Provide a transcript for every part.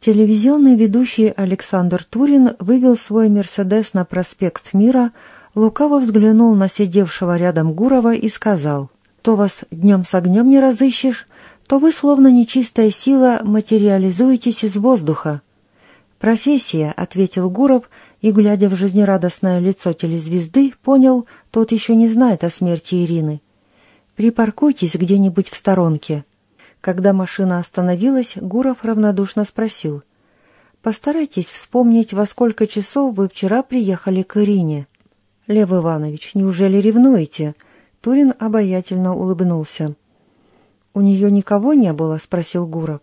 Телевизионный ведущий Александр Турин вывел свой «Мерседес» на проспект Мира, лукаво взглянул на сидевшего рядом Гурова и сказал, «То вас днем с огнем не разыщешь, то вы, словно нечистая сила, материализуетесь из воздуха». «Профессия», — ответил Гуров, и, глядя в жизнерадостное лицо телезвезды, понял, тот еще не знает о смерти Ирины. «Припаркуйтесь где-нибудь в сторонке». Когда машина остановилась, Гуров равнодушно спросил. «Постарайтесь вспомнить, во сколько часов вы вчера приехали к Ирине». «Лев Иванович, неужели ревнуете?» Турин обаятельно улыбнулся. «У нее никого не было?» — спросил Гуров.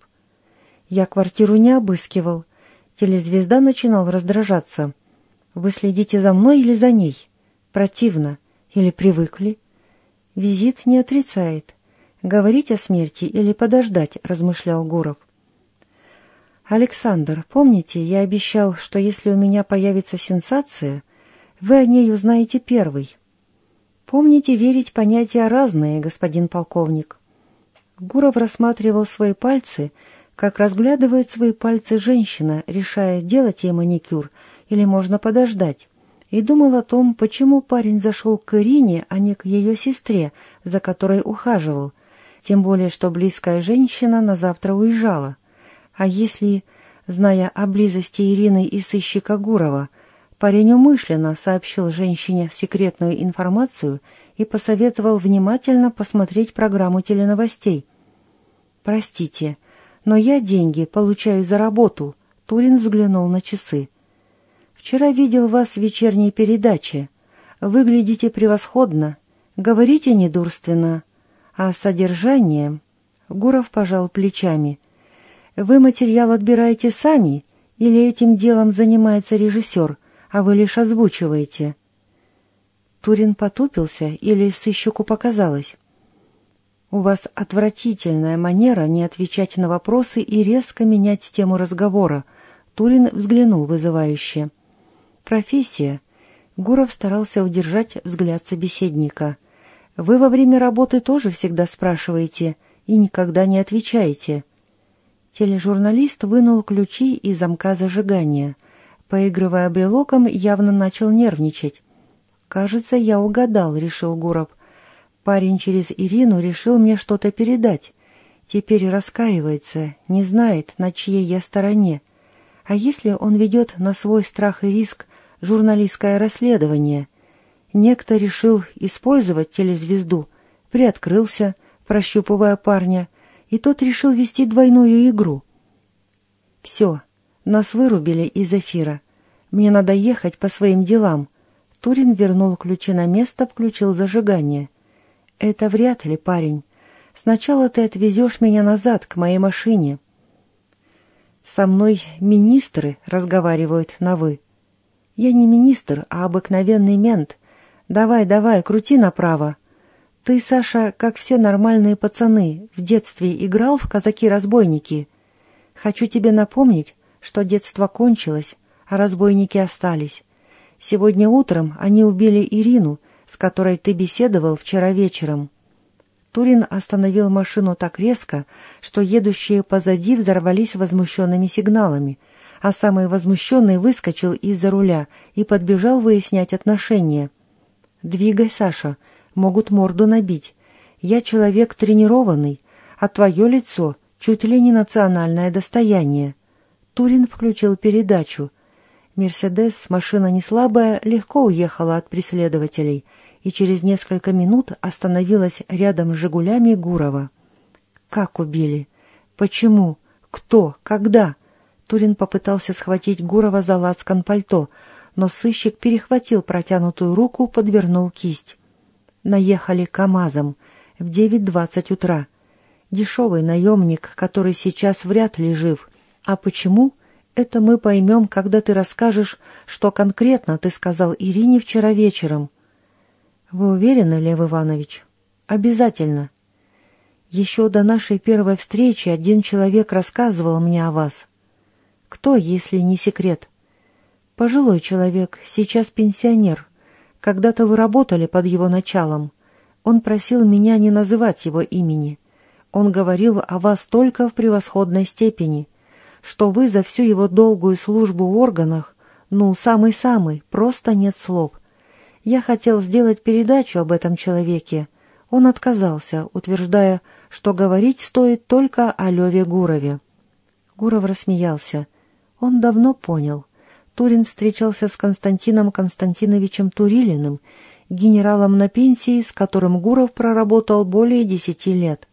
«Я квартиру не обыскивал. Телезвезда начинал раздражаться. Вы следите за мной или за ней? Противно. Или привыкли?» Визит не отрицает. Говорить о смерти или подождать, размышлял Гуров. Александр, помните, я обещал, что если у меня появится сенсация, вы о ней узнаете первый. Помните, верить понятия разные, господин полковник. Гуров рассматривал свои пальцы, как разглядывает свои пальцы женщина, решая, делать ей маникюр или можно подождать, и думал о том, почему парень зашел к Ирине, а не к ее сестре, за которой ухаживал, тем более, что близкая женщина на завтра уезжала. А если, зная о близости Ирины и сыщика Гурова, парень умышленно сообщил женщине секретную информацию и посоветовал внимательно посмотреть программу теленовостей. «Простите, но я деньги получаю за работу», — Турин взглянул на часы. «Вчера видел вас в вечерней передаче. Выглядите превосходно, говорите недурственно, а содержание... Гуров пожал плечами. Вы материал отбираете сами или этим делом занимается режиссер, а вы лишь озвучиваете? Турин потупился или сыщуку показалось? У вас отвратительная манера не отвечать на вопросы и резко менять тему разговора. Турин взглянул вызывающе. Профессия. Гуров старался удержать взгляд собеседника — вы во время работы тоже всегда спрашиваете и никогда не отвечаете. Тележурналист вынул ключи из замка зажигания. Поигрывая брелоком, явно начал нервничать. «Кажется, я угадал», — решил Гуров. «Парень через Ирину решил мне что-то передать. Теперь раскаивается, не знает, на чьей я стороне. А если он ведет на свой страх и риск журналистское расследование?» Некто решил использовать телезвезду, приоткрылся, прощупывая парня, и тот решил вести двойную игру. «Все, нас вырубили из эфира. Мне надо ехать по своим делам». Турин вернул ключи на место, включил зажигание. «Это вряд ли, парень. Сначала ты отвезешь меня назад, к моей машине». «Со мной министры разговаривают на «вы». Я не министр, а обыкновенный мент, Давай, давай, крути направо. Ты, Саша, как все нормальные пацаны, в детстве играл в казаки-разбойники. Хочу тебе напомнить, что детство кончилось, а разбойники остались. Сегодня утром они убили Ирину, с которой ты беседовал вчера вечером. Турин остановил машину так резко, что едущие позади взорвались возмущенными сигналами, а самый возмущенный выскочил из-за руля и подбежал выяснять отношения. «Двигай, Саша, могут морду набить. Я человек тренированный, а твое лицо чуть ли не национальное достояние». Турин включил передачу. «Мерседес», машина не слабая, легко уехала от преследователей и через несколько минут остановилась рядом с «Жигулями» Гурова. «Как убили? Почему? Кто? Когда?» Турин попытался схватить Гурова за лацкан пальто — но сыщик перехватил протянутую руку, подвернул кисть. Наехали КамАЗом в девять двадцать утра. Дешевый наемник, который сейчас вряд ли жив. А почему? Это мы поймем, когда ты расскажешь, что конкретно ты сказал Ирине вчера вечером. Вы уверены, Лев Иванович? Обязательно. Еще до нашей первой встречи один человек рассказывал мне о вас. Кто, если не секрет? — Пожилой человек, сейчас пенсионер. Когда-то вы работали под его началом. Он просил меня не называть его имени. Он говорил о вас только в превосходной степени. что вы за всю его долгую службу в органах, ну, самый-самый, просто нет слов. Я хотел сделать передачу об этом человеке. Он отказался, утверждая, что говорить стоит только о Леве Гурове. Гуров рассмеялся. Он давно понял. Турин встречался с Константином Константиновичем Турилиным, генералом на пенсии, с которым Гуров проработал более десяти лет.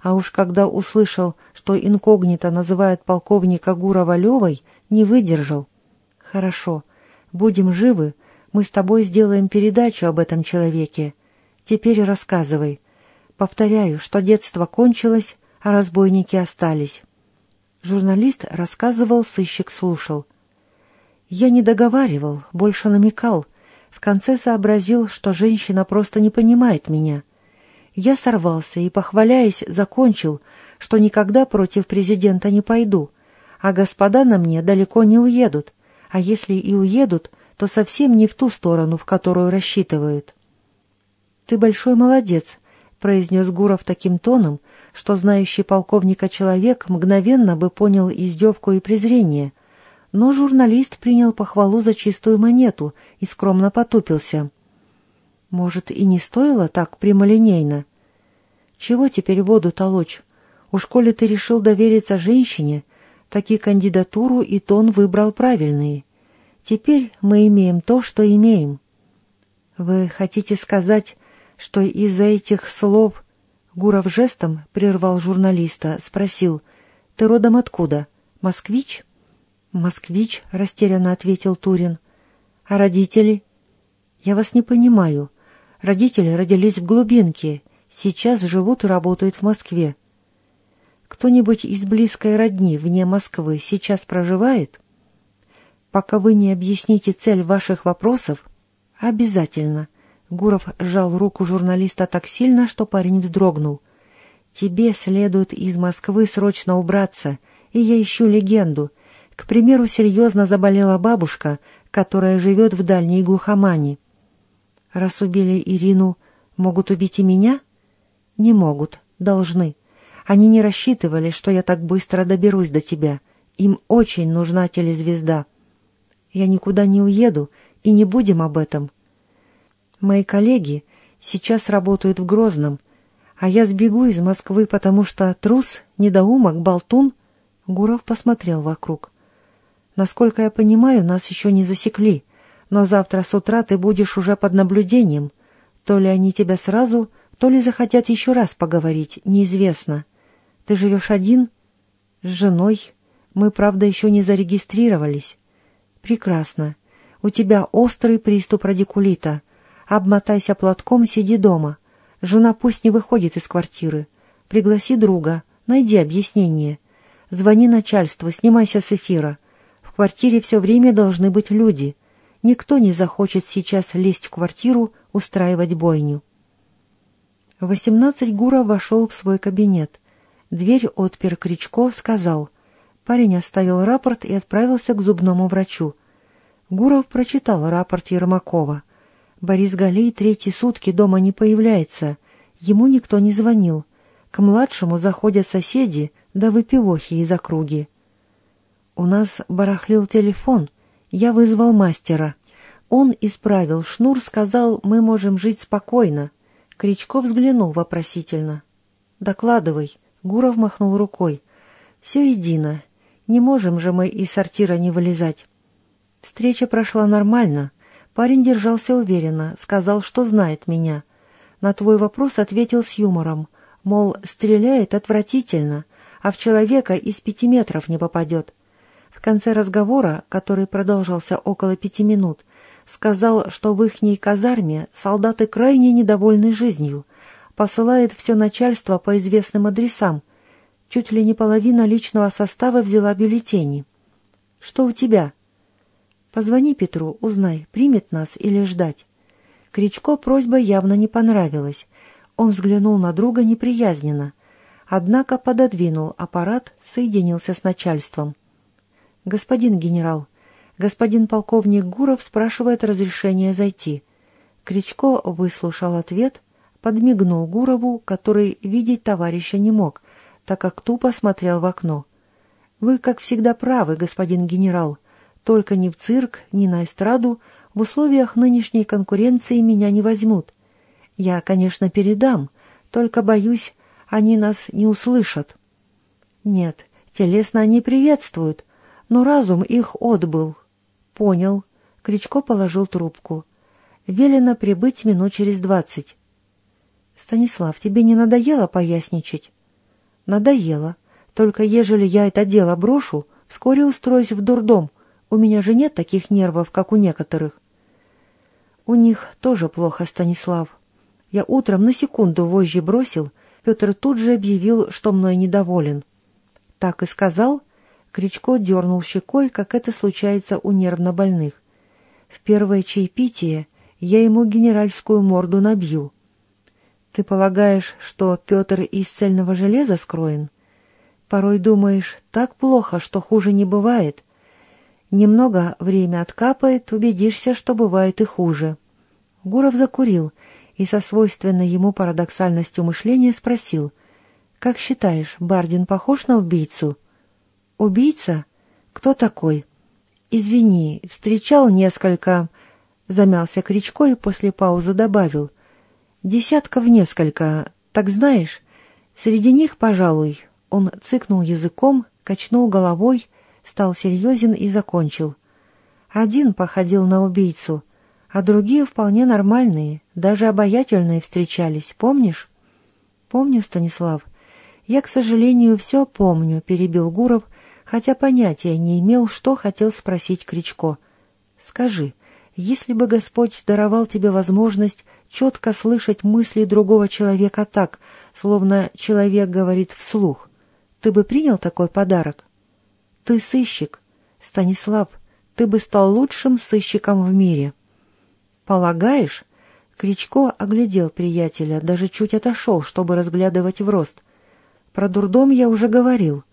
А уж когда услышал, что инкогнито называют полковника Гурова Левой, не выдержал. «Хорошо, будем живы, мы с тобой сделаем передачу об этом человеке. Теперь рассказывай. Повторяю, что детство кончилось, а разбойники остались». Журналист рассказывал, сыщик слушал. Я не договаривал, больше намекал. В конце сообразил, что женщина просто не понимает меня. Я сорвался и, похваляясь, закончил, что никогда против президента не пойду, а господа на мне далеко не уедут, а если и уедут, то совсем не в ту сторону, в которую рассчитывают. «Ты большой молодец», — произнес Гуров таким тоном, что знающий полковника человек мгновенно бы понял издевку и презрение. Но журналист принял похвалу за чистую монету и скромно потупился. «Может, и не стоило так прямолинейно? Чего теперь воду толочь? Уж коли ты решил довериться женщине, таки кандидатуру и тон выбрал правильные. Теперь мы имеем то, что имеем». «Вы хотите сказать, что из-за этих слов...» Гуров жестом прервал журналиста, спросил, «Ты родом откуда? Москвич?» «Москвич», — растерянно ответил Турин. «А родители?» «Я вас не понимаю. Родители родились в глубинке, сейчас живут и работают в Москве. Кто-нибудь из близкой родни вне Москвы сейчас проживает?» «Пока вы не объясните цель ваших вопросов, обязательно», Гуров сжал руку журналиста так сильно, что парень вздрогнул. «Тебе следует из Москвы срочно убраться, и я ищу легенду. К примеру, серьезно заболела бабушка, которая живет в дальней глухомане. Раз убили Ирину, могут убить и меня? Не могут, должны. Они не рассчитывали, что я так быстро доберусь до тебя. Им очень нужна телезвезда. Я никуда не уеду, и не будем об этом. Мои коллеги сейчас работают в Грозном, а я сбегу из Москвы, потому что трус, недоумок, болтун...» Гуров посмотрел вокруг. «Насколько я понимаю, нас еще не засекли, но завтра с утра ты будешь уже под наблюдением. То ли они тебя сразу, то ли захотят еще раз поговорить, неизвестно. Ты живешь один?» «С женой. Мы, правда, еще не зарегистрировались». «Прекрасно. У тебя острый приступ радикулита. Обмотайся платком, сиди дома. Жена пусть не выходит из квартиры. Пригласи друга, найди объяснение. Звони начальству, снимайся с эфира. Квартире все время должны быть люди. Никто не захочет сейчас лезть в квартиру, устраивать бойню. Восемнадцать Гура вошел в свой кабинет. Дверь отпер Кричко, сказал. Парень оставил рапорт и отправился к зубному врачу. Гуров прочитал рапорт Ермакова. Борис Галей третьи сутки дома не появляется. Ему никто не звонил. К младшему заходят соседи, да выпивохи из округи. У нас барахлил телефон. Я вызвал мастера. Он исправил шнур, сказал, мы можем жить спокойно. Кричко взглянул вопросительно. «Докладывай». Гуров махнул рукой. «Все едино. Не можем же мы из сортира не вылезать». Встреча прошла нормально. Парень держался уверенно, сказал, что знает меня. На твой вопрос ответил с юмором, мол, стреляет отвратительно, а в человека из пяти метров не попадет. В конце разговора, который продолжался около пяти минут, сказал, что в ихней казарме солдаты крайне недовольны жизнью, посылает все начальство по известным адресам. Чуть ли не половина личного состава взяла бюллетени. «Что у тебя?» Позвони Петру, узнай, примет нас или ждать. Кричко просьба явно не понравилась. Он взглянул на друга неприязненно. Однако пододвинул аппарат, соединился с начальством. «Господин генерал, господин полковник Гуров спрашивает разрешения зайти». Кричко выслушал ответ, подмигнул Гурову, который видеть товарища не мог, так как тупо смотрел в окно. Вы, как всегда, правы, господин генерал. Только ни в цирк, ни на эстраду в условиях нынешней конкуренции меня не возьмут. Я, конечно, передам, только, боюсь, они нас не услышат. Нет, телесно они приветствуют, но разум их отбыл. Понял. Кричко положил трубку. Велено прибыть минут через двадцать. Станислав, тебе не надоело поясничать? Надоело. Только ежели я это дело брошу, вскоре устроюсь в дурдом. У меня же нет таких нервов, как у некоторых. У них тоже плохо, Станислав. Я утром на секунду вожжи бросил, Петр тут же объявил, что мной недоволен. Так и сказал. Кричко дернул щекой, как это случается у нервнобольных. В первое чаепитие я ему генеральскую морду набью. Ты полагаешь, что Петр из цельного железа скроен? Порой думаешь, так плохо, что хуже не бывает. Немного время откапает, убедишься, что бывает и хуже. Гуров закурил и со свойственной ему парадоксальностью мышления спросил, «Как считаешь, Бардин похож на убийцу?» «Убийца? Кто такой?» «Извини, встречал несколько...» Замялся Кричко и после паузы добавил. «Десятков несколько. Так знаешь, среди них, пожалуй...» Он цыкнул языком, качнул головой, стал серьезен и закончил. Один походил на убийцу, а другие вполне нормальные, даже обаятельные встречались, помнишь? Помню, Станислав. Я, к сожалению, все помню, перебил Гуров, хотя понятия не имел, что хотел спросить Кричко. Скажи, если бы Господь даровал тебе возможность четко слышать мысли другого человека так, словно человек говорит вслух, ты бы принял такой подарок? Ты сыщик. Станислав, ты бы стал лучшим сыщиком в мире. Полагаешь? Кричко оглядел приятеля, даже чуть отошел, чтобы разглядывать в рост. Про дурдом я уже говорил.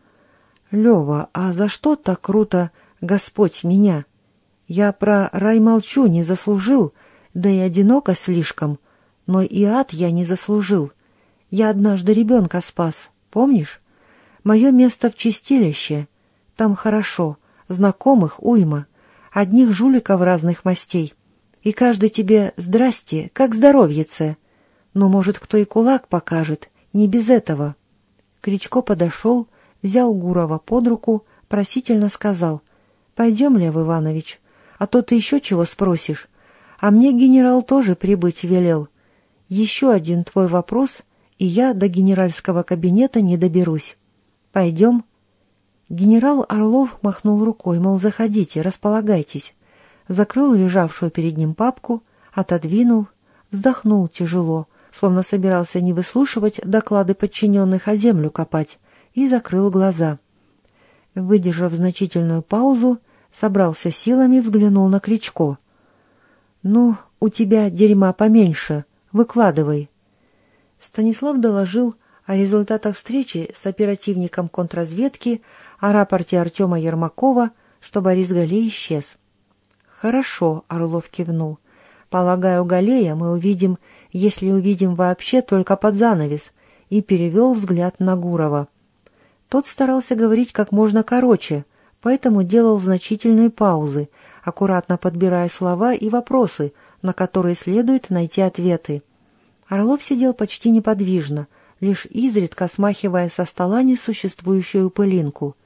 Лева, а за что так круто Господь меня? Я про рай молчу, не заслужил, да и одиноко слишком. Но и ад я не заслужил. Я однажды ребенка спас, помнишь? Мое место в чистилище. Там хорошо, знакомых уйма, одних жуликов разных мастей. И каждый тебе «здрасте», как здоровьице. Но, может, кто и кулак покажет, не без этого. Кричко подошел, взял Гурова под руку, просительно сказал, «Пойдем, Лев Иванович, а то ты еще чего спросишь. А мне генерал тоже прибыть велел. Еще один твой вопрос, и я до генеральского кабинета не доберусь. Пойдем?» Генерал Орлов махнул рукой, мол, заходите, располагайтесь. Закрыл лежавшую перед ним папку, отодвинул, вздохнул тяжело, словно собирался не выслушивать доклады подчиненных, а землю копать, и закрыл глаза. Выдержав значительную паузу, собрался силами, взглянул на Кричко. «Ну, у тебя дерьма поменьше, выкладывай». Станислав доложил о результатах встречи с оперативником контрразведки, о рапорте Артема Ермакова, что Борис Галей исчез. «Хорошо», — Орлов кивнул. «Полагаю, Галея мы увидим, если увидим вообще, только под занавес», и перевел взгляд на Гурова. Тот старался говорить как можно короче — поэтому делал значительные паузы, аккуратно подбирая слова и вопросы, на которые следует найти ответы. Орлов сидел почти неподвижно, лишь изредка смахивая со стола несуществующую пылинку.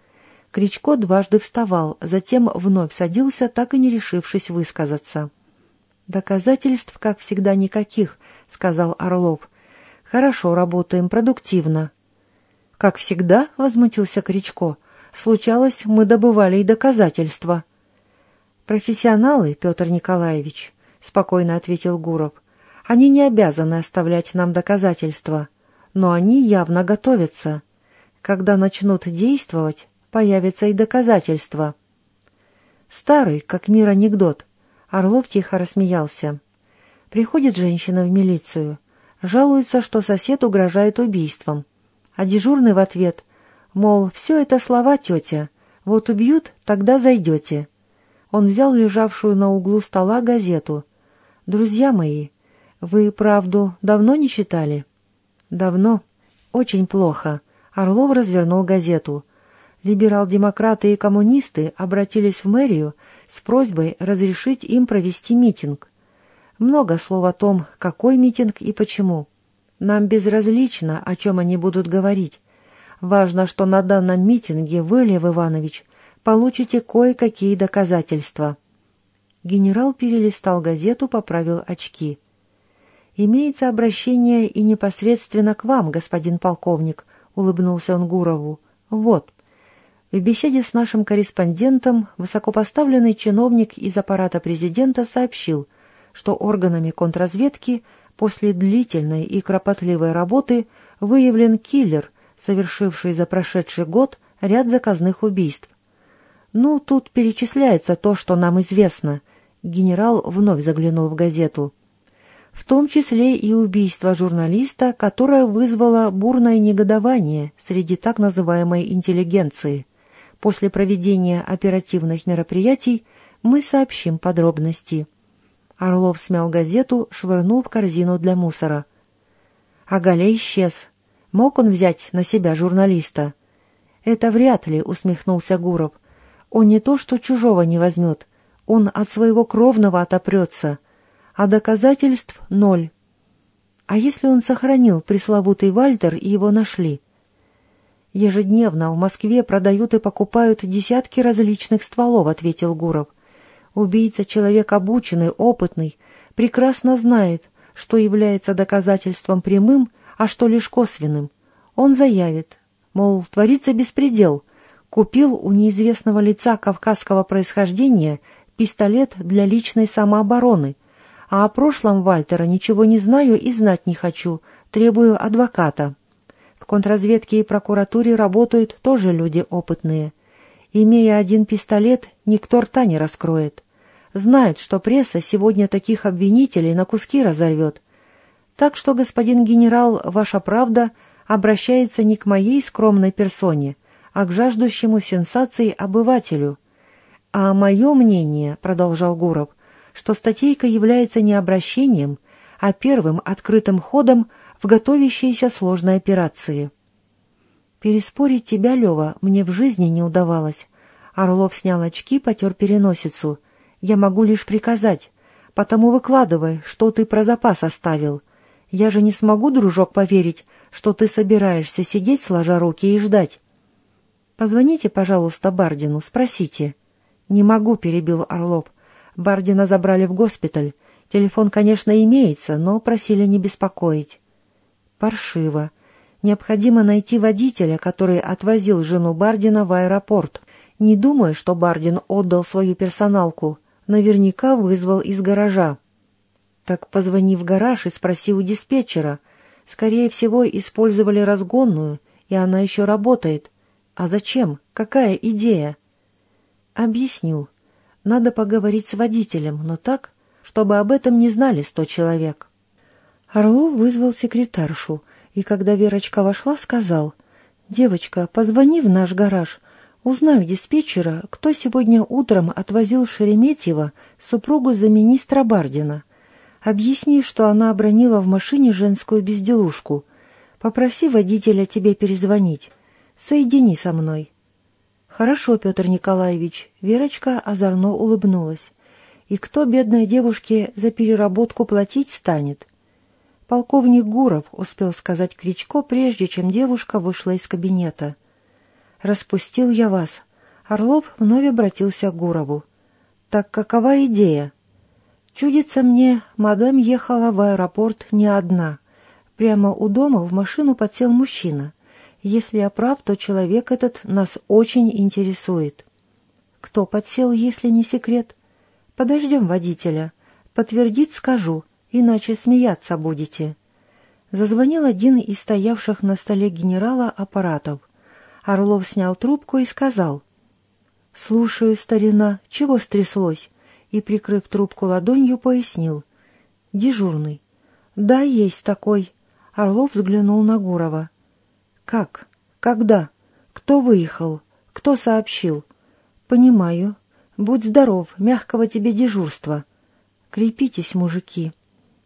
Кричко дважды вставал, затем вновь садился, так и не решившись высказаться. «Доказательств, как всегда, никаких», — сказал Орлов. «Хорошо работаем, продуктивно». «Как всегда?» — возмутился Кричко. Случалось, мы добывали и доказательства. «Профессионалы, Петр Николаевич», — спокойно ответил Гуров, — «они не обязаны оставлять нам доказательства, но они явно готовятся. Когда начнут действовать, появятся и доказательства». Старый, как мир анекдот. Орлов тихо рассмеялся. Приходит женщина в милицию, жалуется, что сосед угрожает убийством, а дежурный в ответ Мол, все это слова, тетя. Вот убьют, тогда зайдете. Он взял лежавшую на углу стола газету. «Друзья мои, вы правду давно не читали?» «Давно. Очень плохо». Орлов развернул газету. Либерал-демократы и коммунисты обратились в мэрию с просьбой разрешить им провести митинг. Много слов о том, какой митинг и почему. Нам безразлично, о чем они будут говорить. Важно, что на данном митинге вы, Лев Иванович, получите кое-какие доказательства. Генерал перелистал газету, поправил очки. «Имеется обращение и непосредственно к вам, господин полковник», — улыбнулся он Гурову. «Вот». В беседе с нашим корреспондентом высокопоставленный чиновник из аппарата президента сообщил, что органами контрразведки после длительной и кропотливой работы выявлен киллер, совершивший за прошедший год ряд заказных убийств. Ну, тут перечисляется то, что нам известно. Генерал вновь заглянул в газету. В том числе и убийство журналиста, которое вызвало бурное негодование среди так называемой интеллигенции. После проведения оперативных мероприятий мы сообщим подробности. Орлов смял газету, швырнул в корзину для мусора. А Галя исчез. Мог он взять на себя журналиста? Это вряд ли, усмехнулся Гуров. Он не то что чужого не возьмет, он от своего кровного отопрется, а доказательств ноль. А если он сохранил пресловутый Вальтер и его нашли? Ежедневно в Москве продают и покупают десятки различных стволов, ответил Гуров. Убийца человек обученный, опытный, прекрасно знает, что является доказательством прямым, а что лишь косвенным. Он заявит, мол, творится беспредел, купил у неизвестного лица кавказского происхождения пистолет для личной самообороны, а о прошлом Вальтера ничего не знаю и знать не хочу, требую адвоката. В контрразведке и прокуратуре работают тоже люди опытные. Имея один пистолет, никто рта не раскроет. Знает, что пресса сегодня таких обвинителей на куски разорвет. Так что, господин генерал, ваша правда обращается не к моей скромной персоне, а к жаждущему сенсаций обывателю. А мое мнение, продолжал Гуров, что статейка является не обращением, а первым открытым ходом в готовящейся сложной операции. Переспорить тебя, Лева, мне в жизни не удавалось. Орлов снял очки, потер переносицу. Я могу лишь приказать. Потому выкладывай, что ты про запас оставил. Я же не смогу, дружок, поверить, что ты собираешься сидеть сложа руки и ждать. Позвоните, пожалуйста, Бардину, спросите. Не могу, перебил Орлов. Бардина забрали в госпиталь. Телефон, конечно, имеется, но просили не беспокоить. Паршиво. Необходимо найти водителя, который отвозил жену Бардина в аэропорт. Не думаю, что Бардин отдал свою персоналку. Наверняка вызвал из гаража. Так позвони в гараж и спроси у диспетчера. Скорее всего, использовали разгонную, и она еще работает. А зачем? Какая идея? Объясню. Надо поговорить с водителем, но так, чтобы об этом не знали сто человек. Орлов вызвал секретаршу, и когда Верочка вошла, сказал, «Девочка, позвони в наш гараж, узнаю диспетчера, кто сегодня утром отвозил в Шереметьево супругу замминистра Бардина. Объясни, что она обронила в машине женскую безделушку. Попроси водителя тебе перезвонить. Соедини со мной». «Хорошо, Петр Николаевич», — Верочка озорно улыбнулась. «И кто бедной девушке за переработку платить станет?» «Полковник Гуров», — успел сказать Кричко, прежде чем девушка вышла из кабинета. «Распустил я вас». Орлов вновь обратился к Гурову. «Так какова идея?» «Чудится мне, мадам ехала в аэропорт не одна. Прямо у дома в машину подсел мужчина. Если я прав, то человек этот нас очень интересует». «Кто подсел, если не секрет?» «Подождем водителя. Подтвердить скажу иначе смеяться будете». Зазвонил один из стоявших на столе генерала аппаратов. Орлов снял трубку и сказал. «Слушаю, старина, чего стряслось?» И, прикрыв трубку ладонью, пояснил. «Дежурный». «Да, есть такой». Орлов взглянул на Гурова. «Как? Когда? Кто выехал? Кто сообщил?» «Понимаю. Будь здоров, мягкого тебе дежурства. Крепитесь, мужики».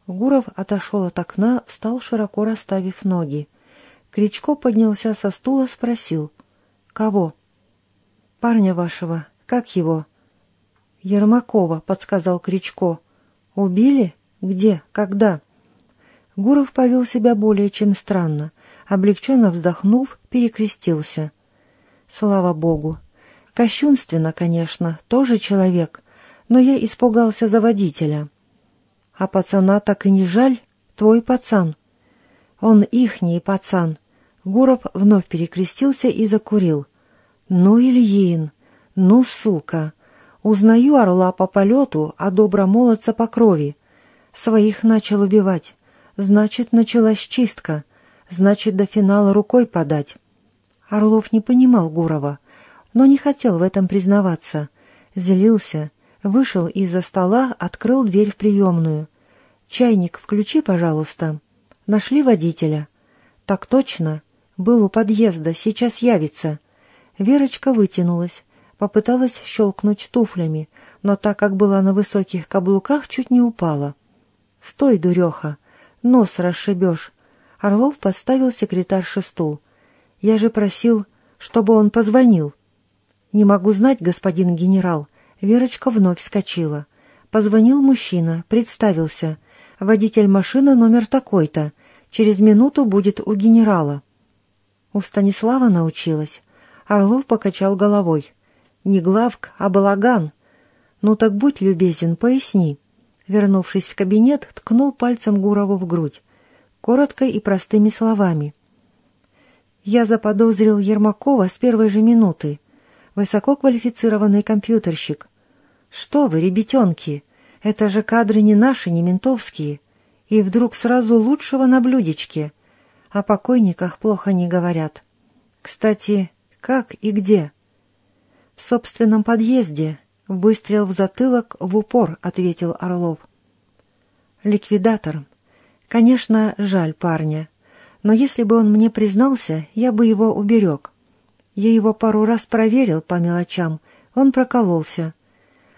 Гуров отошел от окна, встал широко расставив ноги. Кричко поднялся со стула, спросил. «Кого?» парня вашего, как его?» «Ермакова», — подсказал Кричко. «Убили? Где? Когда?» Гуров повел себя более чем странно. Облегченно вздохнув, перекрестился. «Слава Богу! Кощунственно, конечно, тоже человек, но я испугался за водителя. А пацана так и не жаль? Твой пацан. Он ихний пацан. Гуров вновь перекрестился и закурил. Ну, Ильин, ну, сука! Узнаю орла по полету, а добромолодца по крови. Своих начал убивать. Значит, началась чистка. Значит, до финала рукой подать. Орлов не понимал Гурова, но не хотел в этом признаваться. Злился, вышел из-за стола, открыл дверь в приемную. «Чайник включи, пожалуйста». Нашли водителя. «Так точно. Был у подъезда, сейчас явится». Верочка вытянулась, попыталась щелкнуть туфлями, но так как была на высоких каблуках, чуть не упала. «Стой, дуреха! Нос расшибешь!» Орлов подставил секретарше стул. «Я же просил, чтобы он позвонил». «Не могу знать, господин генерал». Верочка вновь вскочила. Позвонил мужчина, представился. Водитель машины номер такой-то. Через минуту будет у генерала. У Станислава научилась. Орлов покачал головой. Не главк, а балаган. Ну так будь любезен, поясни. Вернувшись в кабинет, ткнул пальцем Гурову в грудь. Коротко и простыми словами. Я заподозрил Ермакова с первой же минуты. Высококвалифицированный компьютерщик. Что вы, ребятенки, это же кадры не наши, не ментовские. И вдруг сразу лучшего на блюдечке. О покойниках плохо не говорят. Кстати, как и где? В собственном подъезде. Выстрел в затылок в упор, ответил Орлов. Ликвидатор. Конечно, жаль парня. Но если бы он мне признался, я бы его уберег. Я его пару раз проверил по мелочам. Он прокололся.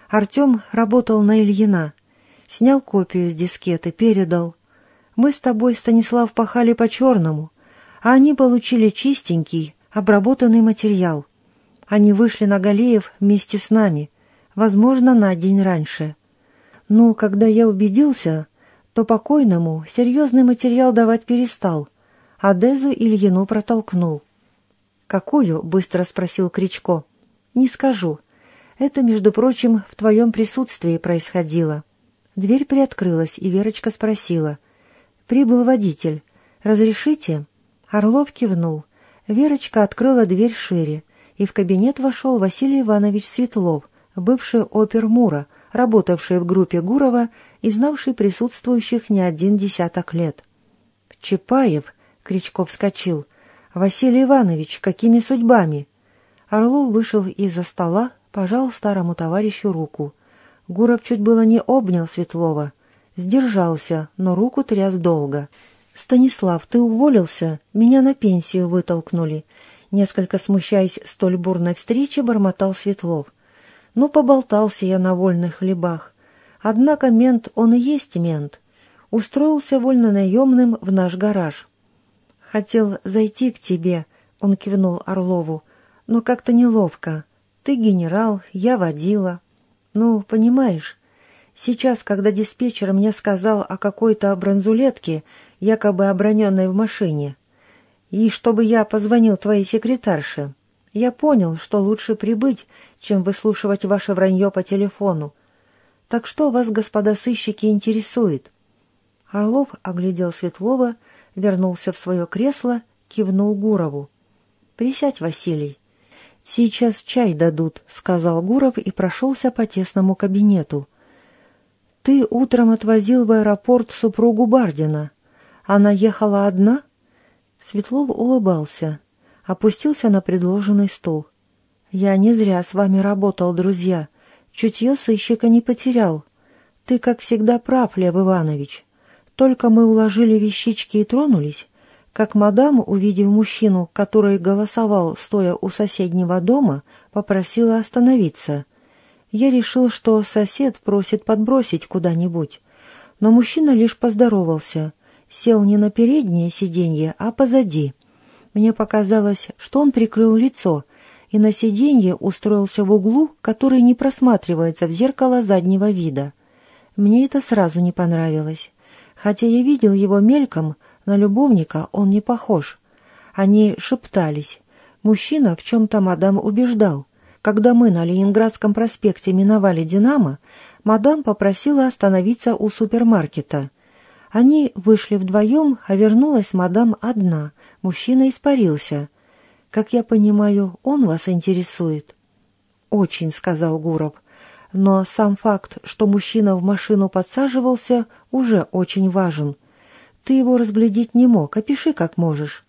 Артем работал на Ильина. Снял копию с дискеты, передал. Мы с тобой, Станислав, пахали по-черному, а они получили чистенький, обработанный материал. Они вышли на Галеев вместе с нами, возможно, на день раньше. Ну, когда я убедился, то покойному серьезный материал давать перестал, а Дезу Ильину протолкнул. «Какую?» — быстро спросил Кричко. «Не скажу. Это, между прочим, в твоем присутствии происходило». Дверь приоткрылась, и Верочка спросила. «Прибыл водитель. Разрешите?» Орлов кивнул. Верочка открыла дверь шире, и в кабинет вошел Василий Иванович Светлов, бывший опер Мура, работавший в группе Гурова и знавший присутствующих не один десяток лет. «Чапаев!» — Кричков вскочил. «Василий Иванович, какими судьбами?» Орлов вышел из-за стола, пожал старому товарищу руку. Гуров чуть было не обнял Светлова. Сдержался, но руку тряс долго. «Станислав, ты уволился? Меня на пенсию вытолкнули». Несколько смущаясь столь бурной встречи, бормотал Светлов. «Ну, поболтался я на вольных хлебах. Однако мент, он и есть мент. Устроился вольно-наемным в наш гараж. Хотел зайти к тебе», — он кивнул Орлову, — «но как-то неловко. Ты генерал, я водила. Ну, понимаешь, сейчас, когда диспетчер мне сказал о какой-то бронзулетке, якобы оброненной в машине, и чтобы я позвонил твоей секретарше, я понял, что лучше прибыть, чем выслушивать ваше вранье по телефону. Так что вас, господа сыщики, интересует?» Орлов оглядел Светлова, вернулся в свое кресло, кивнул Гурову. «Присядь, Василий. «Сейчас чай дадут», — сказал Гуров и прошелся по тесному кабинету. «Ты утром отвозил в аэропорт супругу Бардина. Она ехала одна?» Светлов улыбался, опустился на предложенный стул. «Я не зря с вами работал, друзья. Чутье сыщика не потерял. Ты, как всегда, прав, Лев Иванович. Только мы уложили вещички и тронулись, как мадам, увидев мужчину, который голосовал, стоя у соседнего дома, попросила остановиться. Я решил, что сосед просит подбросить куда-нибудь. Но мужчина лишь поздоровался, сел не на переднее сиденье, а позади. Мне показалось, что он прикрыл лицо, и на сиденье устроился в углу, который не просматривается в зеркало заднего вида. Мне это сразу не понравилось. Хотя я видел его мельком, на любовника он не похож. Они шептались. Мужчина в чем-то мадам убеждал. Когда мы на Ленинградском проспекте миновали «Динамо», мадам попросила остановиться у супермаркета. Они вышли вдвоем, а вернулась мадам одна. Мужчина испарился. «Как я понимаю, он вас интересует?» «Очень», — сказал Гуров. «Но сам факт, что мужчина в машину подсаживался, уже очень важен. Ты его разглядеть не мог, опиши как можешь».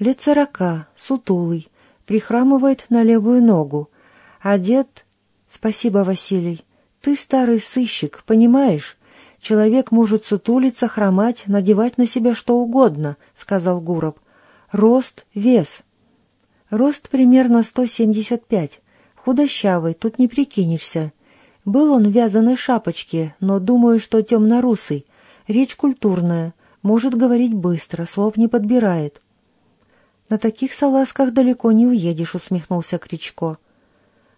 Лет сорока, сутулый, прихрамывает на левую ногу. Одет... Спасибо, Василий. Ты старый сыщик, понимаешь? Человек может сутулиться, хромать, надевать на себя что угодно, сказал Гуров. Рост, вес. Рост примерно 175. Худощавый, тут не прикинешься. Был он в вязаной шапочке, но думаю, что темно-русый. Речь культурная, может говорить быстро, слов не подбирает. «На таких салазках далеко не уедешь», — усмехнулся Кричко.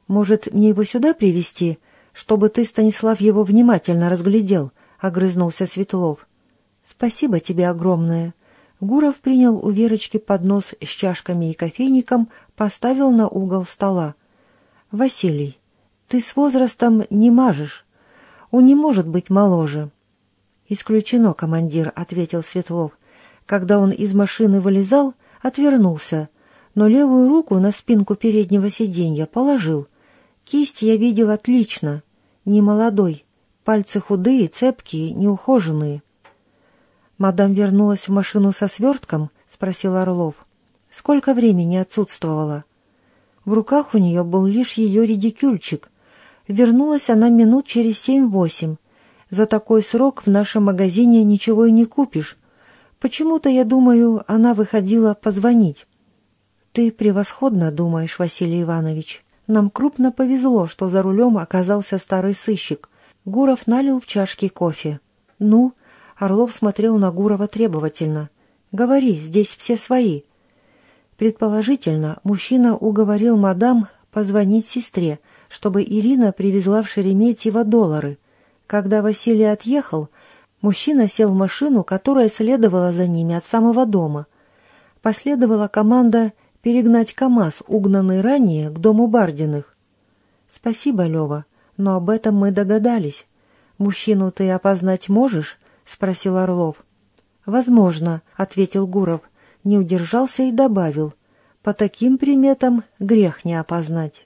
«Может, мне его сюда привести, чтобы ты, Станислав, его внимательно разглядел?» — огрызнулся Светлов. «Спасибо тебе огромное». Гуров принял у Верочки поднос с чашками и кофейником, поставил на угол стола. «Василий, ты с возрастом не мажешь. Он не может быть моложе». «Исключено, командир», — ответил Светлов. Когда он из машины вылезал, — отвернулся, но левую руку на спинку переднего сиденья положил. Кисть я видел отлично, не молодой, пальцы худые, цепкие, неухоженные. «Мадам вернулась в машину со свертком?» — спросил Орлов. «Сколько времени отсутствовала?» В руках у нее был лишь ее редикюльчик. Вернулась она минут через семь-восемь. За такой срок в нашем магазине ничего и не купишь, Почему-то, я думаю, она выходила позвонить. Ты превосходно думаешь, Василий Иванович. Нам крупно повезло, что за рулем оказался старый сыщик. Гуров налил в чашки кофе. Ну, Орлов смотрел на Гурова требовательно. Говори, здесь все свои. Предположительно, мужчина уговорил мадам позвонить сестре, чтобы Ирина привезла в Шереметьево доллары. Когда Василий отъехал, Мужчина сел в машину, которая следовала за ними от самого дома. Последовала команда перегнать КамАЗ, угнанный ранее, к дому Бардиных. «Спасибо, Лева, но об этом мы догадались. Мужчину ты опознать можешь?» — спросил Орлов. «Возможно», — ответил Гуров, не удержался и добавил. «По таким приметам грех не опознать».